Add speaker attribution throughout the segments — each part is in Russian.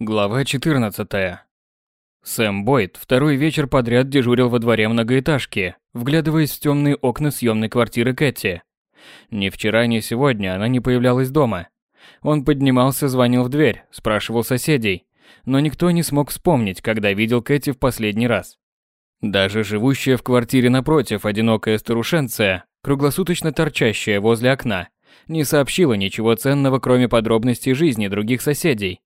Speaker 1: Глава 14. Сэм Бойд второй вечер подряд дежурил во дворе многоэтажки, вглядываясь в темные окна съемной квартиры Кэти. Ни вчера, ни сегодня она не появлялась дома. Он поднимался, звонил в дверь, спрашивал соседей, но никто не смог вспомнить, когда видел Кэти в последний раз. Даже живущая в квартире напротив одинокая старушенция, круглосуточно торчащая возле окна, не сообщила ничего ценного, кроме подробностей жизни других соседей.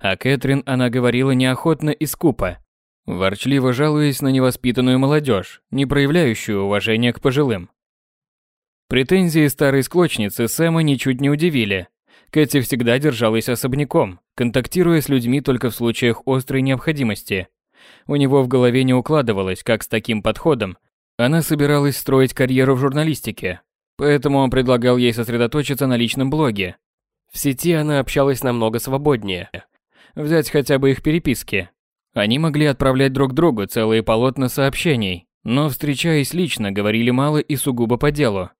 Speaker 1: А Кэтрин она говорила неохотно и скупо, ворчливо жалуясь на невоспитанную молодежь, не проявляющую уважения к пожилым. Претензии старой склочницы Сэма ничуть не удивили. Кэти всегда держалась особняком, контактируя с людьми только в случаях острой необходимости. У него в голове не укладывалось, как с таким подходом она собиралась строить карьеру в журналистике. Поэтому он предлагал ей сосредоточиться на личном блоге. В сети она общалась намного свободнее, Взять хотя бы их переписки. Они могли отправлять друг другу целые полотна сообщений, но, встречаясь лично, говорили мало и сугубо по делу.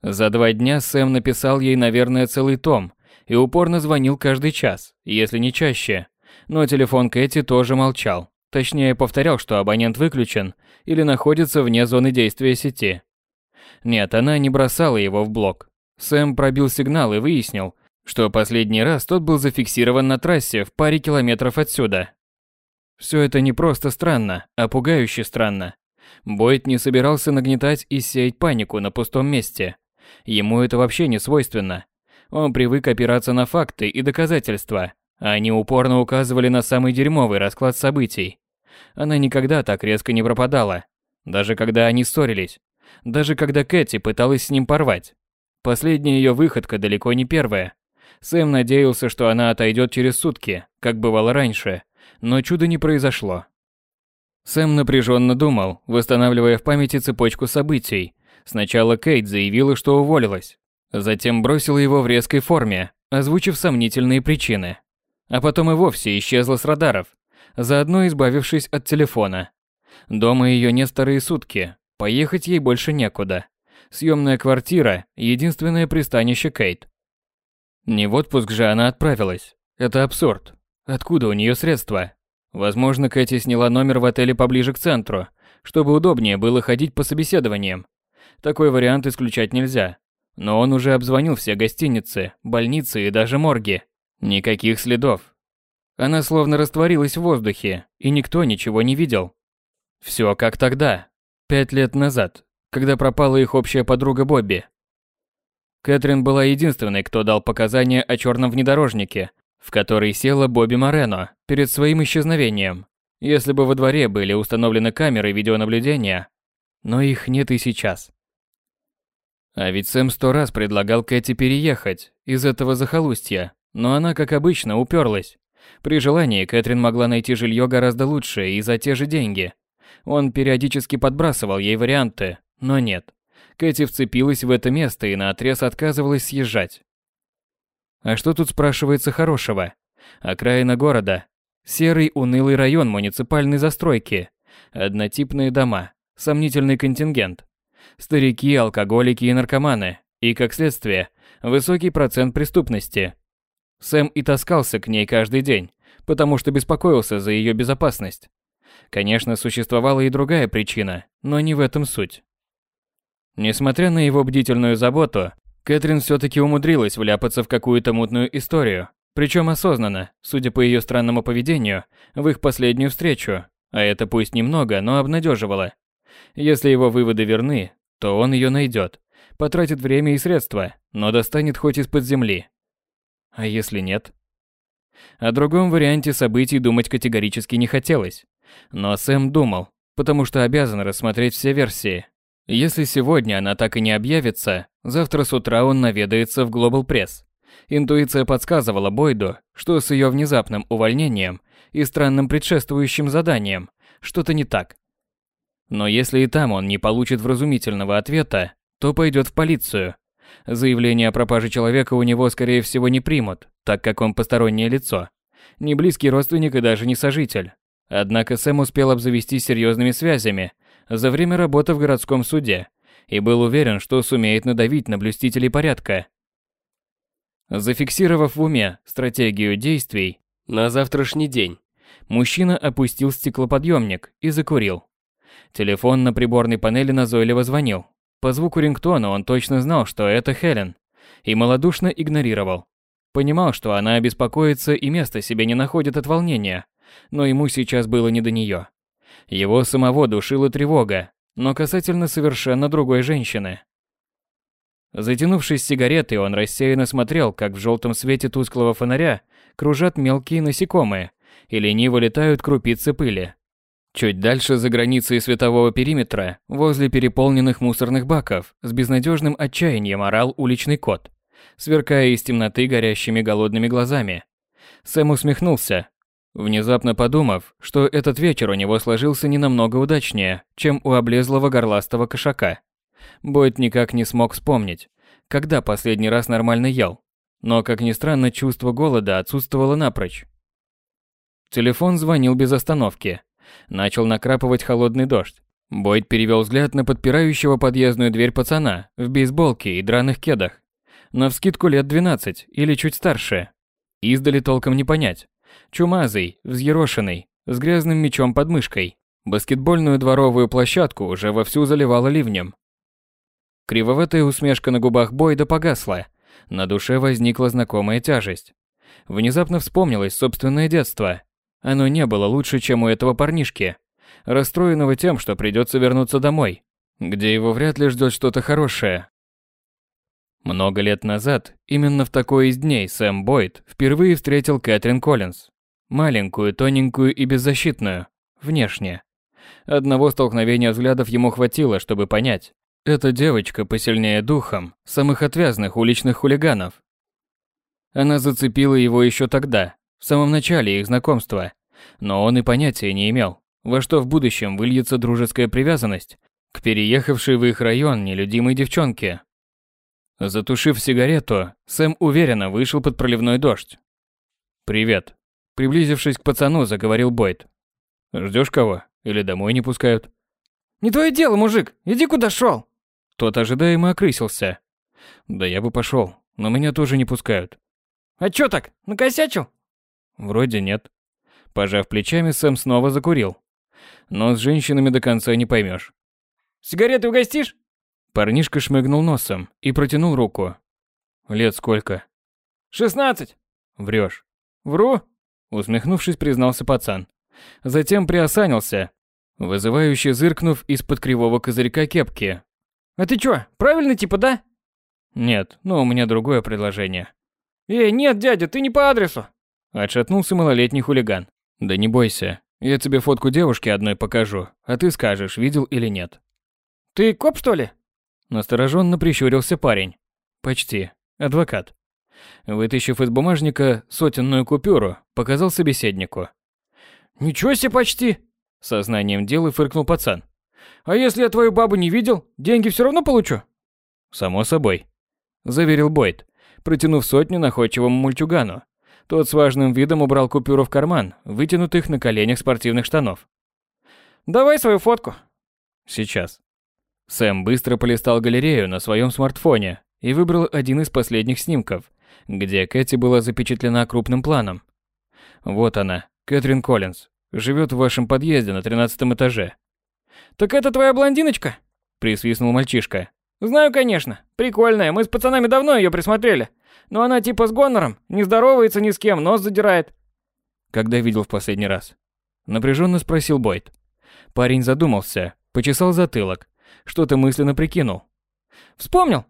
Speaker 1: За два дня Сэм написал ей, наверное, целый том и упорно звонил каждый час, если не чаще. Но телефон Кэти тоже молчал. Точнее, повторял, что абонент выключен или находится вне зоны действия сети. Нет, она не бросала его в блок. Сэм пробил сигнал и выяснил, что последний раз тот был зафиксирован на трассе в паре километров отсюда. Все это не просто странно, а пугающе странно. Бойд не собирался нагнетать и сеять панику на пустом месте. Ему это вообще не свойственно. Он привык опираться на факты и доказательства, они упорно указывали на самый дерьмовый расклад событий. Она никогда так резко не пропадала, даже когда они ссорились, даже когда Кэти пыталась с ним порвать. Последняя ее выходка далеко не первая. Сэм надеялся, что она отойдет через сутки, как бывало раньше, но чуда не произошло. Сэм напряженно думал, восстанавливая в памяти цепочку событий. Сначала Кейт заявила, что уволилась, затем бросила его в резкой форме, озвучив сомнительные причины. А потом и вовсе исчезла с радаров, заодно избавившись от телефона. Дома ее не вторые сутки, поехать ей больше некуда. Съемная квартира – единственное пристанище Кейт. Не в отпуск же она отправилась. Это абсурд. Откуда у нее средства? Возможно, Кэти сняла номер в отеле поближе к центру, чтобы удобнее было ходить по собеседованиям. Такой вариант исключать нельзя. Но он уже обзвонил все гостиницы, больницы и даже морги. Никаких следов. Она словно растворилась в воздухе, и никто ничего не видел. Все как тогда, пять лет назад, когда пропала их общая подруга Бобби. Кэтрин была единственной, кто дал показания о черном внедорожнике, в который села Бобби Морено перед своим исчезновением. Если бы во дворе были установлены камеры видеонаблюдения, но их нет и сейчас. А ведь Сэм сто раз предлагал Кэти переехать из этого захолустья, но она, как обычно, уперлась. При желании Кэтрин могла найти жилье гораздо лучше и за те же деньги. Он периодически подбрасывал ей варианты, но нет. Кэти вцепилась в это место и наотрез отказывалась съезжать. А что тут спрашивается хорошего? Окраина города. Серый унылый район муниципальной застройки. Однотипные дома. Сомнительный контингент. Старики, алкоголики и наркоманы. И, как следствие, высокий процент преступности. Сэм и таскался к ней каждый день, потому что беспокоился за ее безопасность. Конечно, существовала и другая причина, но не в этом суть. Несмотря на его бдительную заботу, Кэтрин все-таки умудрилась вляпаться в какую-то мутную историю, причем осознанно, судя по ее странному поведению, в их последнюю встречу, а это пусть немного, но обнадеживало. Если его выводы верны, то он ее найдет, потратит время и средства, но достанет хоть из-под земли. А если нет? О другом варианте событий думать категорически не хотелось. Но Сэм думал, потому что обязан рассмотреть все версии, если сегодня она так и не объявится, завтра с утра он наведается в Global Press. Интуиция подсказывала Бойду, что с ее внезапным увольнением и странным предшествующим заданием что-то не так. Но если и там он не получит вразумительного ответа, то пойдет в полицию. Заявление о пропаже человека у него, скорее всего, не примут, так как он постороннее лицо. Не близкий родственник и даже не сожитель. Однако Сэм успел обзавестись серьезными связями за время работы в городском суде и был уверен, что сумеет надавить на блюстителей порядка. Зафиксировав в уме стратегию действий, На завтрашний день. Мужчина опустил стеклоподъемник и закурил. Телефон на приборной панели назойливо звонил. По звуку рингтона он точно знал, что это Хелен, и малодушно игнорировал. Понимал, что она обеспокоится и места себе не находит от волнения, но ему сейчас было не до нее. Его самого душила тревога, но касательно совершенно другой женщины. Затянувшись сигаретой, он рассеянно смотрел, как в желтом свете тусклого фонаря кружат мелкие насекомые и лениво летают крупицы пыли. Чуть дальше, за границей светового периметра, возле переполненных мусорных баков, с безнадежным отчаянием орал уличный кот, сверкая из темноты горящими голодными глазами. Сэм усмехнулся, внезапно подумав, что этот вечер у него сложился не намного удачнее, чем у облезлого горластого кошака. Бойд никак не смог вспомнить, когда последний раз нормально ел. Но, как ни странно, чувство голода отсутствовало напрочь. Телефон звонил без остановки. Начал накрапывать холодный дождь. Бойд перевел взгляд на подпирающего подъездную дверь пацана в бейсболке и драных кедах. Навскидку лет 12 или чуть старше. Издали толком не понять. Чумазый, взъерошенный, с грязным мечом под мышкой. Баскетбольную дворовую площадку уже вовсю заливало ливнем. Кривоватая усмешка на губах Бойда погасла. На душе возникла знакомая тяжесть. Внезапно вспомнилось собственное детство. Оно не было лучше, чем у этого парнишки, расстроенного тем, что придется вернуться домой, где его вряд ли ждет что-то хорошее. Много лет назад, именно в такой из дней Сэм Бойд впервые встретил Кэтрин Коллинз. Маленькую, тоненькую и беззащитную, внешне. Одного столкновения взглядов ему хватило, чтобы понять. Эта девочка посильнее духом самых отвязных уличных хулиганов. Она зацепила его еще тогда, в самом начале их знакомства, но он и понятия не имел, во что в будущем выльется дружеская привязанность к переехавшей в их район нелюдимой девчонке. Затушив сигарету, Сэм уверенно вышел под проливной дождь. «Привет». Приблизившись к пацану, заговорил Бойд. «Ждешь кого? Или домой не пускают?»
Speaker 2: «Не твое дело, мужик! Иди куда шел!»
Speaker 1: Тот ожидаемо окрысился. «Да я бы пошел, но меня тоже не пускают».
Speaker 2: «А чё так, накосячил?»
Speaker 1: Вроде нет. Пожав плечами, Сэм снова закурил. Но с женщинами до конца не поймешь.
Speaker 2: «Сигареты угостишь?»
Speaker 1: Парнишка шмыгнул носом и протянул руку. «Лет сколько?»
Speaker 2: «Шестнадцать».
Speaker 1: «Врешь».
Speaker 2: «Вру»,
Speaker 1: усмехнувшись, признался пацан. Затем приосанился, вызывающе зыркнув из-под кривого козырька кепки.
Speaker 2: «А ты чё, правильно типа, да?»
Speaker 1: «Нет, но у меня другое предложение».
Speaker 2: «Эй, нет, дядя, ты не по адресу».
Speaker 1: Отшатнулся малолетний хулиган. Да не бойся, я тебе фотку девушки одной покажу, а ты скажешь, видел или нет.
Speaker 2: Ты коп, что ли?
Speaker 1: Настороженно прищурился парень. Почти. Адвокат. Вытащив из бумажника сотенную купюру, показал собеседнику.
Speaker 2: «Ничего себе почти!»
Speaker 1: Сознанием дела фыркнул пацан.
Speaker 2: «А если я твою бабу не видел, деньги все равно получу?»
Speaker 1: «Само собой», — заверил Бойд, протянув сотню находчивому мультюгану. Тот с важным видом убрал купюру в карман, вытянутых на коленях спортивных штанов.
Speaker 2: «Давай свою фотку».
Speaker 1: «Сейчас». Сэм быстро полистал галерею на своем смартфоне и выбрал один из последних снимков, где Кэти была запечатлена крупным планом. Вот она, Кэтрин Коллинз, живет в вашем подъезде на тринадцатом этаже.
Speaker 2: «Так это твоя блондиночка?» – присвистнул мальчишка. «Знаю, конечно. Прикольная, мы с пацанами давно ее присмотрели. Но она типа с гонором, не здоровается ни с кем, нос задирает.
Speaker 1: Когда видел в последний раз? Напряженно спросил Бойд. Парень задумался, почесал затылок, что-то мысленно прикинул.
Speaker 2: Вспомнил?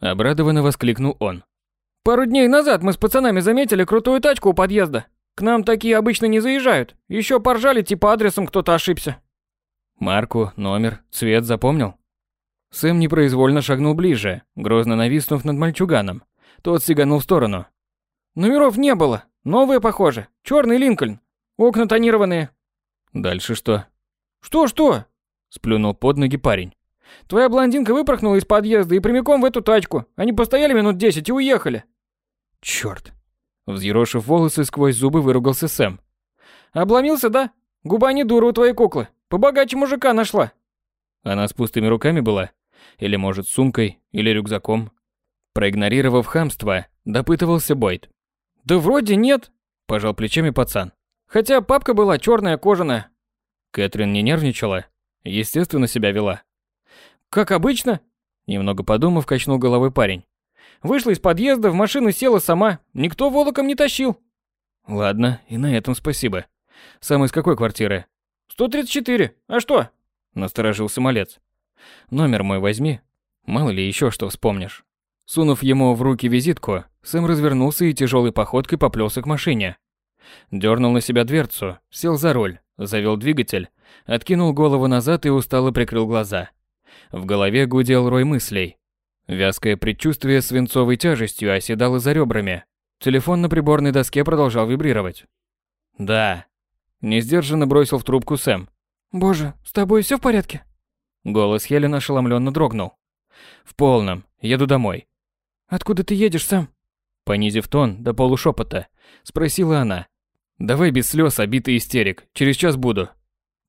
Speaker 1: Обрадованно воскликнул он.
Speaker 2: Пару дней назад мы с пацанами заметили крутую тачку у подъезда. К нам такие обычно не заезжают. Еще поржали, типа адресом кто-то ошибся.
Speaker 1: Марку, номер, цвет запомнил? Сэм непроизвольно шагнул ближе, грозно нависнув над мальчуганом. Тот сиганул в сторону.
Speaker 2: Номеров не было. Новые, похоже. Черный Линкольн. Окна тонированные.
Speaker 1: Дальше что?
Speaker 2: Что-что?
Speaker 1: Сплюнул под ноги парень.
Speaker 2: Твоя блондинка выпорхнула из подъезда и прямиком в эту тачку. Они постояли минут десять и уехали.
Speaker 1: Черт. Взъерошив волосы, сквозь зубы выругался Сэм.
Speaker 2: Обломился, да? Губа не дура у твоей куклы. Побогаче мужика нашла.
Speaker 1: Она с пустыми руками была? Или, может, сумкой? Или рюкзаком? Проигнорировав хамство, допытывался Бойд.
Speaker 2: «Да вроде нет».
Speaker 1: Пожал плечами пацан.
Speaker 2: Хотя папка была черная, кожаная.
Speaker 1: Кэтрин не нервничала. Естественно, себя вела.
Speaker 2: Как обычно.
Speaker 1: Немного подумав, качнул головой парень.
Speaker 2: Вышла из подъезда, в машину села сама. Никто волоком не тащил.
Speaker 1: Ладно, и на этом спасибо. Сам из какой квартиры?
Speaker 2: 134. А что?
Speaker 1: Насторожился малец. Номер мой возьми. Мало ли еще что вспомнишь. Сунув ему в руки визитку, Сэм развернулся и тяжелой походкой поплелся к машине. Дернул на себя дверцу, сел за руль, завел двигатель, откинул голову назад и устало прикрыл глаза. В голове гудел рой мыслей. Вязкое предчувствие свинцовой тяжестью оседало за ребрами. Телефон на приборной доске продолжал вибрировать. «Да». Несдержанно бросил в трубку Сэм.
Speaker 2: «Боже, с тобой все в порядке?»
Speaker 1: Голос Хелен ошеломленно дрогнул. «В полном. Еду домой».
Speaker 2: «Откуда ты едешь, Сэм?»
Speaker 1: Понизив тон до полушепота, спросила она. «Давай без слез, обитый истерик. Через час буду».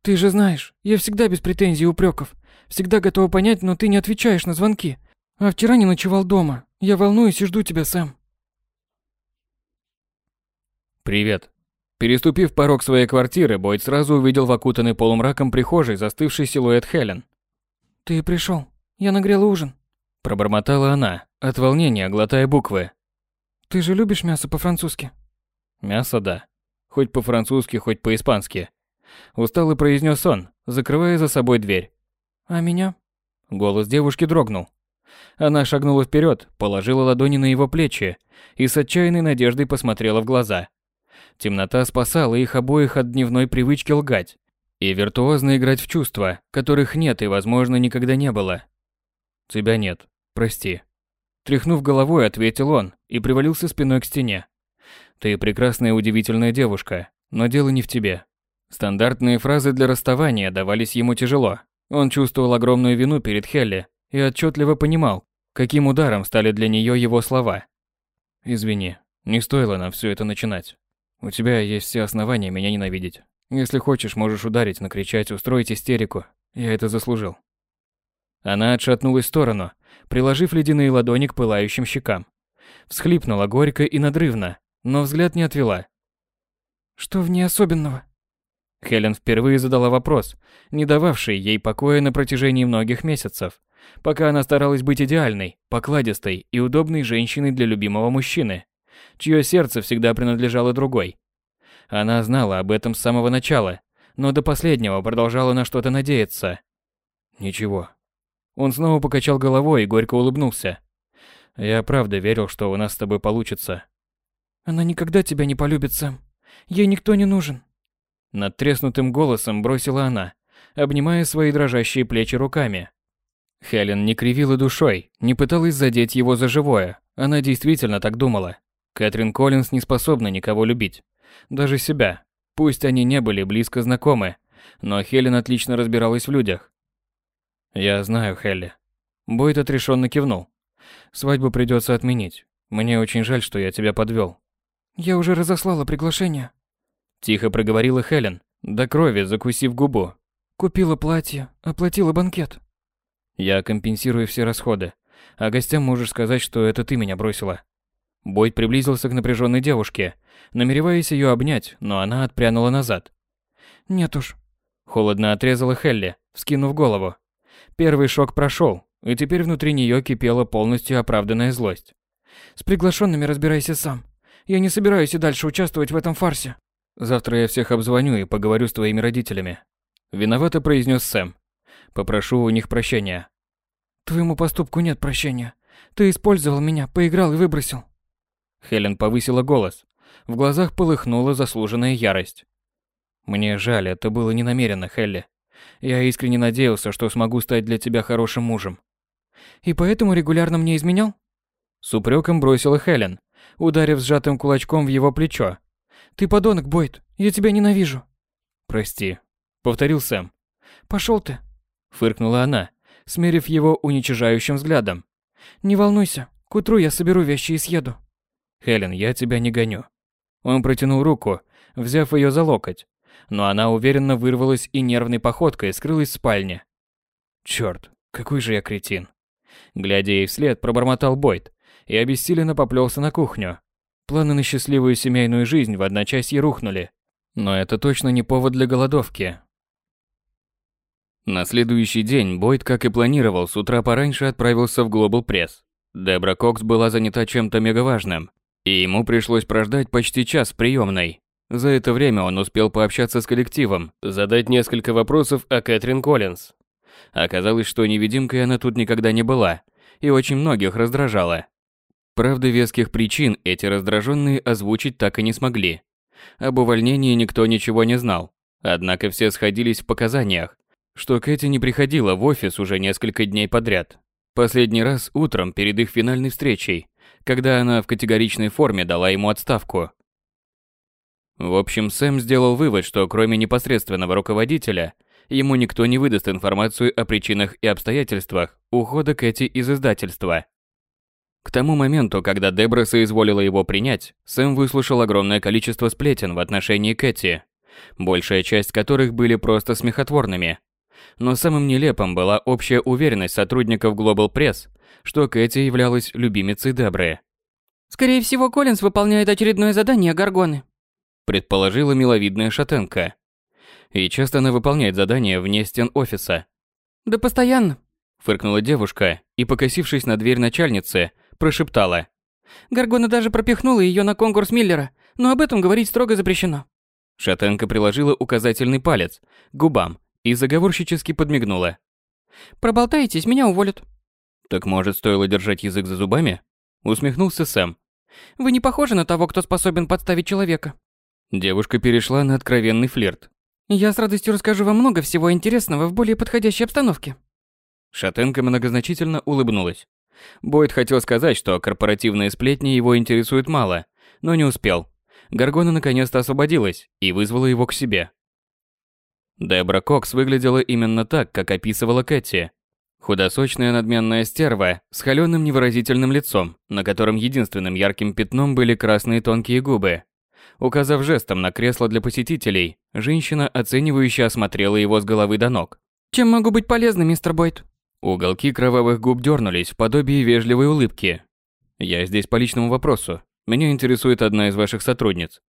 Speaker 2: «Ты же знаешь, я всегда без претензий и упреков. Всегда готова понять, но ты не отвечаешь на звонки. А вчера не ночевал дома. Я волнуюсь и жду тебя, Сэм».
Speaker 1: «Привет». Переступив порог своей квартиры, Бойд сразу увидел в окутанной полумраком прихожей застывший силуэт Хелен.
Speaker 2: «Ты пришел. Я нагрела ужин».
Speaker 1: Пробормотала она, от волнения глотая буквы.
Speaker 2: «Ты же любишь мясо по-французски?»
Speaker 1: «Мясо, да. Хоть по-французски, хоть по-испански». Устало произнес он, закрывая за собой дверь.
Speaker 2: «А меня?»
Speaker 1: Голос девушки дрогнул. Она шагнула вперед, положила ладони на его плечи и с отчаянной надеждой посмотрела в глаза. Темнота спасала их обоих от дневной привычки лгать и виртуозно играть в чувства, которых нет и, возможно, никогда не было. «Тебя нет. Прости». Тряхнув головой, ответил он и привалился спиной к стене. «Ты прекрасная и удивительная девушка, но дело не в тебе». Стандартные фразы для расставания давались ему тяжело. Он чувствовал огромную вину перед Хелли и отчетливо понимал, каким ударом стали для нее его слова. «Извини, не стоило нам все это начинать. У тебя есть все основания меня ненавидеть. Если хочешь, можешь ударить, накричать, устроить истерику. Я это заслужил». Она отшатнулась в сторону, приложив ледяные ладони к пылающим щекам. Всхлипнула горько и надрывно, но взгляд не отвела.
Speaker 2: «Что в ней особенного?»
Speaker 1: Хелен впервые задала вопрос, не дававший ей покоя на протяжении многих месяцев, пока она старалась быть идеальной, покладистой и удобной женщиной для любимого мужчины, чье сердце всегда принадлежало другой. Она знала об этом с самого начала, но до последнего продолжала на что-то надеяться. Ничего. Он снова покачал головой и горько улыбнулся. Я правда верил, что у нас с тобой получится.
Speaker 2: Она никогда тебя не полюбит, Сэм. Ей никто не нужен.
Speaker 1: Над треснутым голосом бросила она, обнимая свои дрожащие плечи руками. Хелен не кривила душой, не пыталась задеть его за живое. Она действительно так думала. Кэтрин Коллинз не способна никого любить. Даже себя. Пусть они не были близко знакомы, но Хелен отлично разбиралась в людях. «Я знаю, Хелли». Бойд отрешенно кивнул. «Свадьбу придется отменить. Мне очень жаль, что я тебя подвел.
Speaker 2: «Я уже разослала приглашение»,
Speaker 1: Тихо проговорила Хелен, до крови закусив губу.
Speaker 2: Купила платье, оплатила банкет.
Speaker 1: Я компенсирую все расходы. А гостям можешь сказать, что это ты меня бросила. Бойд приблизился к напряженной девушке, намереваясь ее обнять, но она отпрянула назад.
Speaker 2: Нет уж.
Speaker 1: Холодно отрезала Хелли, вскинув голову. Первый шок прошел, и теперь внутри нее кипела полностью оправданная злость.
Speaker 2: С приглашенными разбирайся сам. Я не собираюсь и дальше участвовать в этом фарсе.
Speaker 1: Завтра я всех обзвоню и поговорю с твоими родителями. Виновато произнес Сэм. Попрошу у них прощения.
Speaker 2: Твоему поступку нет прощения. Ты использовал меня, поиграл и выбросил.
Speaker 1: Хелен повысила голос. В глазах полыхнула заслуженная ярость. Мне жаль, это было не намеренно, Хелли. Я искренне надеялся, что смогу стать для тебя хорошим мужем.
Speaker 2: И поэтому регулярно мне изменял?
Speaker 1: С упреком бросила Хелен, ударив сжатым кулачком в его плечо.
Speaker 2: Ты подонок, Бойд. Я тебя ненавижу.
Speaker 1: Прости, повторил Сэм.
Speaker 2: Пошел ты,
Speaker 1: фыркнула она, смерив его уничижающим взглядом.
Speaker 2: Не волнуйся, к утру я соберу вещи и съеду.
Speaker 1: Хелен, я тебя не гоню. Он протянул руку, взяв ее за локоть, но она уверенно вырвалась и нервной походкой скрылась в спальне. Черт, какой же я кретин. Глядя ей вслед, пробормотал Бойд и обессиленно поплелся на кухню. Планы на счастливую семейную жизнь в одночасье рухнули. Но это точно не повод для голодовки. На следующий день Бойд, как и планировал, с утра пораньше отправился в Global Press. Дебра Кокс была занята чем-то мегаважным, и ему пришлось прождать почти час в приемной. За это время он успел пообщаться с коллективом, задать несколько вопросов о Кэтрин Коллинз. Оказалось, что невидимкой она тут никогда не была, и очень многих раздражала. Правда, веских причин эти раздраженные озвучить так и не смогли. Об увольнении никто ничего не знал. Однако все сходились в показаниях, что Кэти не приходила в офис уже несколько дней подряд. Последний раз утром перед их финальной встречей, когда она в категоричной форме дала ему отставку. В общем, Сэм сделал вывод, что кроме непосредственного руководителя, ему никто не выдаст информацию о причинах и обстоятельствах ухода Кэти из издательства. К тому моменту, когда Дебра соизволила его принять, Сэм выслушал огромное количество сплетен в отношении Кэти, большая часть которых были просто смехотворными. Но самым нелепым была общая уверенность сотрудников Global Press, что Кэти являлась любимицей Дебры.
Speaker 2: «Скорее всего, Коллинз выполняет очередное задание Гаргоны»,
Speaker 1: предположила миловидная шатенка. И часто она выполняет задания вне стен офиса.
Speaker 2: Да постоянно,
Speaker 1: фыркнула девушка и, покосившись на дверь начальницы, прошептала.
Speaker 2: Гаргона даже пропихнула ее на конкурс Миллера, но об этом говорить строго запрещено.
Speaker 1: Шатенка приложила указательный палец к губам и заговорщически подмигнула.
Speaker 2: «Проболтаетесь, меня уволят».
Speaker 1: «Так может, стоило держать язык за зубами?» Усмехнулся Сэм.
Speaker 2: «Вы не похожи на того, кто способен подставить человека».
Speaker 1: Девушка перешла на откровенный флирт.
Speaker 2: «Я с радостью расскажу вам много всего интересного в более подходящей обстановке».
Speaker 1: Шатенка многозначительно улыбнулась. Бойд хотел сказать, что корпоративные сплетни его интересуют мало, но не успел. Гаргона наконец-то освободилась и вызвала его к себе. Дебра Кокс выглядела именно так, как описывала Кэти. Худосочная надменная стерва с холёным невыразительным лицом, на котором единственным ярким пятном были красные тонкие губы, Указав жестом на кресло для посетителей, женщина оценивающе осмотрела его с головы до ног.
Speaker 2: «Чем могу быть полезна, мистер Бойд?»
Speaker 1: Уголки кровавых губ дернулись в подобии вежливой улыбки. «Я здесь по личному вопросу. Меня интересует одна из ваших сотрудниц».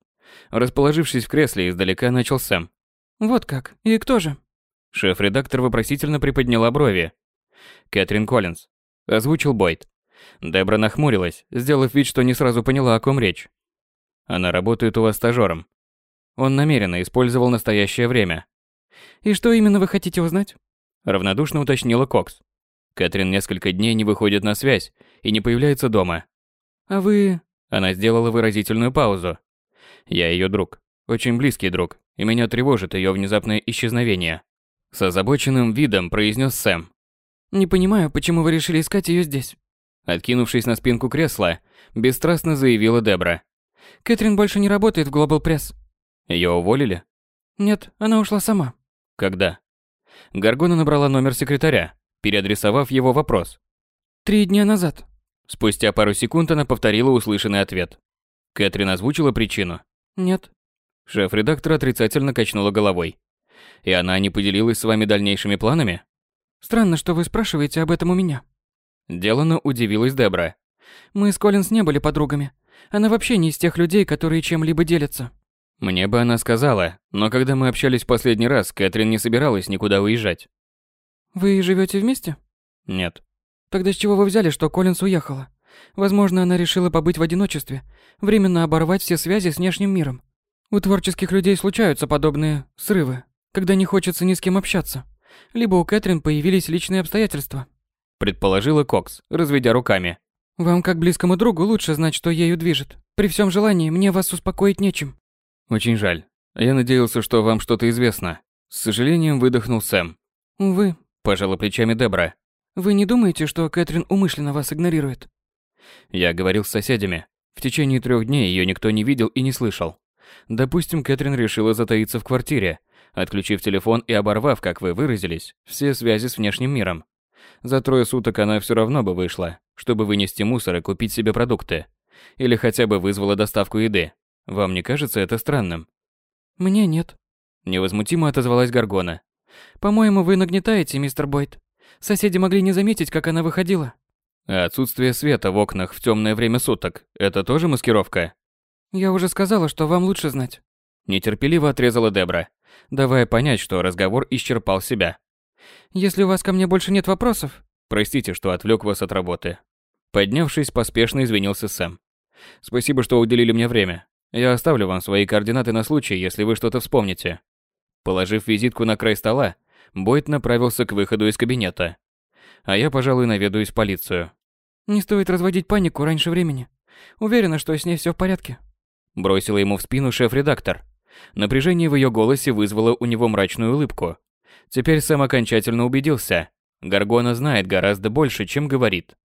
Speaker 1: Расположившись в кресле, издалека начал Сэм.
Speaker 2: «Вот как? И кто же?»
Speaker 1: Шеф-редактор вопросительно приподняла брови. «Кэтрин Коллинз», – озвучил Бойд. Дебра нахмурилась, сделав вид, что не сразу поняла, о ком речь. Она работает у вас стажером. Он намеренно использовал настоящее время.
Speaker 2: И что именно вы хотите узнать?
Speaker 1: Равнодушно уточнила Кокс. Кэтрин несколько дней не выходит на связь и не появляется дома.
Speaker 2: А вы...
Speaker 1: Она сделала выразительную паузу. Я ее друг. Очень близкий друг. И меня тревожит ее внезапное исчезновение. С озабоченным видом произнес Сэм.
Speaker 2: Не понимаю, почему вы решили искать ее здесь.
Speaker 1: Откинувшись на спинку кресла, бесстрастно заявила Дебра.
Speaker 2: Кэтрин больше не работает в Global Press.
Speaker 1: Ее уволили?
Speaker 2: Нет, она ушла сама.
Speaker 1: Когда? Гаргона набрала номер секретаря, переадресовав его вопрос.
Speaker 2: Три дня назад.
Speaker 1: Спустя пару секунд она повторила услышанный ответ. Кэтрин озвучила причину?
Speaker 2: Нет.
Speaker 1: Шеф-редактор отрицательно качнула головой. И она не поделилась с вами дальнейшими планами?
Speaker 2: Странно, что вы спрашиваете об этом у меня.
Speaker 1: Делано удивилась Дебра.
Speaker 2: Мы с Коллинз не были подругами. Она вообще не из тех людей, которые чем-либо делятся.
Speaker 1: Мне бы она сказала, но когда мы общались в последний раз, Кэтрин не собиралась никуда уезжать.
Speaker 2: Вы живете вместе?
Speaker 1: Нет.
Speaker 2: Тогда с чего вы взяли, что Коллинс уехала? Возможно, она решила побыть в одиночестве, временно оборвать все связи с внешним миром. У творческих людей случаются подобные срывы, когда не хочется ни с кем общаться. Либо у Кэтрин появились личные обстоятельства.
Speaker 1: Предположила Кокс, разведя руками.
Speaker 2: Вам, как близкому другу, лучше знать, что ею движет. При всем желании, мне вас успокоить нечем.
Speaker 1: Очень жаль. Я надеялся, что вам что-то известно. С сожалением выдохнул Сэм.
Speaker 2: Увы.
Speaker 1: Пожала плечами Дебра.
Speaker 2: Вы не думаете, что Кэтрин умышленно вас игнорирует?
Speaker 1: Я говорил с соседями. В течение трех дней ее никто не видел и не слышал. Допустим, Кэтрин решила затаиться в квартире, отключив телефон и оборвав, как вы выразились, все связи с внешним миром. За трое суток она все равно бы вышла, чтобы вынести мусор и купить себе продукты. Или хотя бы вызвала доставку еды. Вам не кажется это странным?
Speaker 2: Мне нет.
Speaker 1: Невозмутимо отозвалась Гаргона.
Speaker 2: По-моему, вы нагнетаете, мистер Бойд. Соседи могли не заметить, как она выходила.
Speaker 1: А отсутствие света в окнах в темное время суток – это тоже маскировка?
Speaker 2: Я уже сказала, что вам лучше знать.
Speaker 1: Нетерпеливо отрезала Дебра, давая понять, что разговор исчерпал себя.
Speaker 2: Если у вас ко мне больше нет вопросов...
Speaker 1: Простите, что отвлек вас от работы. Поднявшись, поспешно извинился Сэм. Спасибо, что уделили мне время. Я оставлю вам свои координаты на случай, если вы что-то вспомните. Положив визитку на край стола, Бойт направился к выходу из кабинета. А я, пожалуй, наведаюсь в полицию.
Speaker 2: Не стоит разводить панику раньше времени. Уверена, что с ней все в порядке.
Speaker 1: Бросила ему в спину шеф-редактор. Напряжение в ее голосе вызвало у него мрачную улыбку. Теперь Сэм окончательно убедился. Гаргона знает гораздо больше, чем говорит.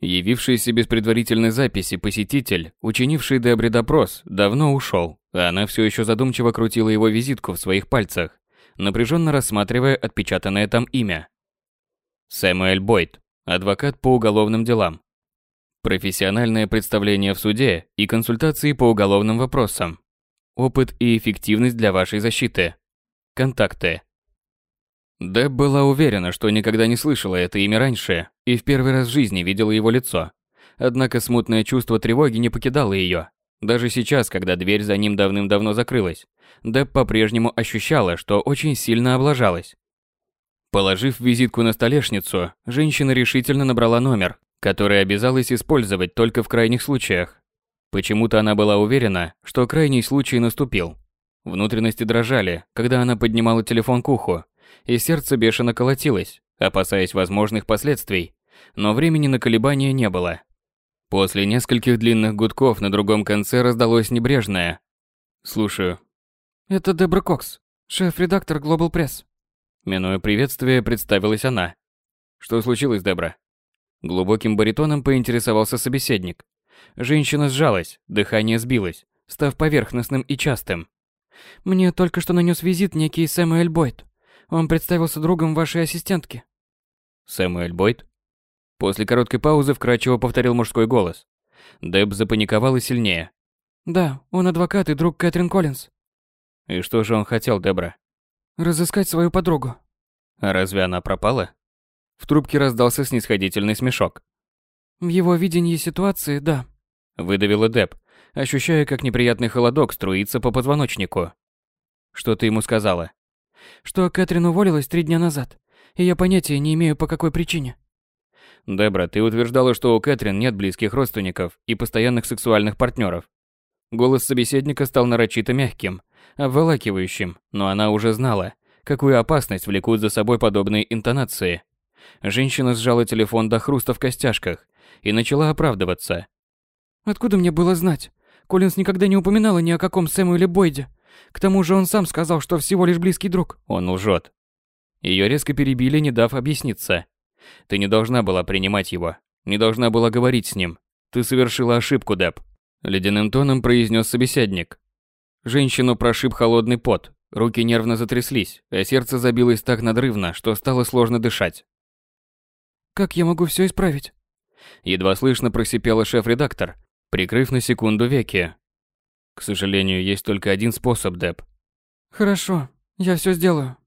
Speaker 1: Явившийся без предварительной записи посетитель, учинивший Дебре допрос, давно ушел, а она все еще задумчиво крутила его визитку в своих пальцах, напряженно рассматривая отпечатанное там имя. Сэмюэль Бойд, адвокат по уголовным делам. Профессиональное представление в суде и консультации по уголовным вопросам. Опыт и эффективность для вашей защиты. Контакты. Деб была уверена, что никогда не слышала это имя раньше и в первый раз в жизни видела его лицо. Однако смутное чувство тревоги не покидало ее. Даже сейчас, когда дверь за ним давным-давно закрылась, Деб по-прежнему ощущала, что очень сильно облажалась. Положив визитку на столешницу, женщина решительно набрала номер, который обязалась использовать только в крайних случаях. Почему-то она была уверена, что крайний случай наступил. Внутренности дрожали, когда она поднимала телефон к уху, и сердце бешено колотилось, опасаясь возможных последствий, но времени на колебания не было. После нескольких длинных гудков на другом конце раздалось небрежное «Слушаю».
Speaker 2: «Это Дебра Кокс, шеф-редактор Global Press».
Speaker 1: Минуя приветствие, представилась она. «Что случилось, Дебра?» Глубоким баритоном поинтересовался собеседник. Женщина сжалась, дыхание сбилось, став поверхностным и частым.
Speaker 2: «Мне только что нанес визит некий Сэмюэль Бойд. Он представился другом вашей ассистентки.
Speaker 1: Сэмюэль Бойд? После короткой паузы вкрадчиво повторил мужской голос. Деб запаниковала сильнее.
Speaker 2: Да, он адвокат и друг Кэтрин Коллинз.
Speaker 1: И что же он хотел, Дебра?
Speaker 2: Разыскать свою подругу.
Speaker 1: А разве она пропала? В трубке раздался снисходительный смешок.
Speaker 2: В его видении ситуации, да.
Speaker 1: Выдавила Деб, ощущая, как неприятный холодок струится по позвоночнику. Что ты ему сказала?
Speaker 2: Что Кэтрин уволилась три дня назад, и я понятия не имею, по какой причине.
Speaker 1: Дебра, ты утверждала, что у Кэтрин нет близких родственников и постоянных сексуальных партнеров. Голос собеседника стал нарочито мягким, обволакивающим, но она уже знала, какую опасность влекут за собой подобные интонации. Женщина сжала телефон до хруста в костяшках и начала оправдываться.
Speaker 2: «Откуда мне было знать? Коллинс никогда не упоминала ни о каком Сэмуэле Бойде. К тому же он сам сказал, что всего лишь близкий друг.
Speaker 1: Он лжет. Ее резко перебили, не дав объясниться. Ты не должна была принимать его. Не должна была говорить с ним. Ты совершила ошибку, Деб. Ледяным тоном произнес собеседник. Женщину прошиб холодный пот. Руки нервно затряслись, а сердце забилось так надрывно, что стало сложно дышать.
Speaker 2: «Как я могу все исправить?»
Speaker 1: Едва слышно просипела шеф-редактор, прикрыв на секунду веки, к сожалению, есть только один способ, Деб.
Speaker 2: Хорошо, я все сделаю.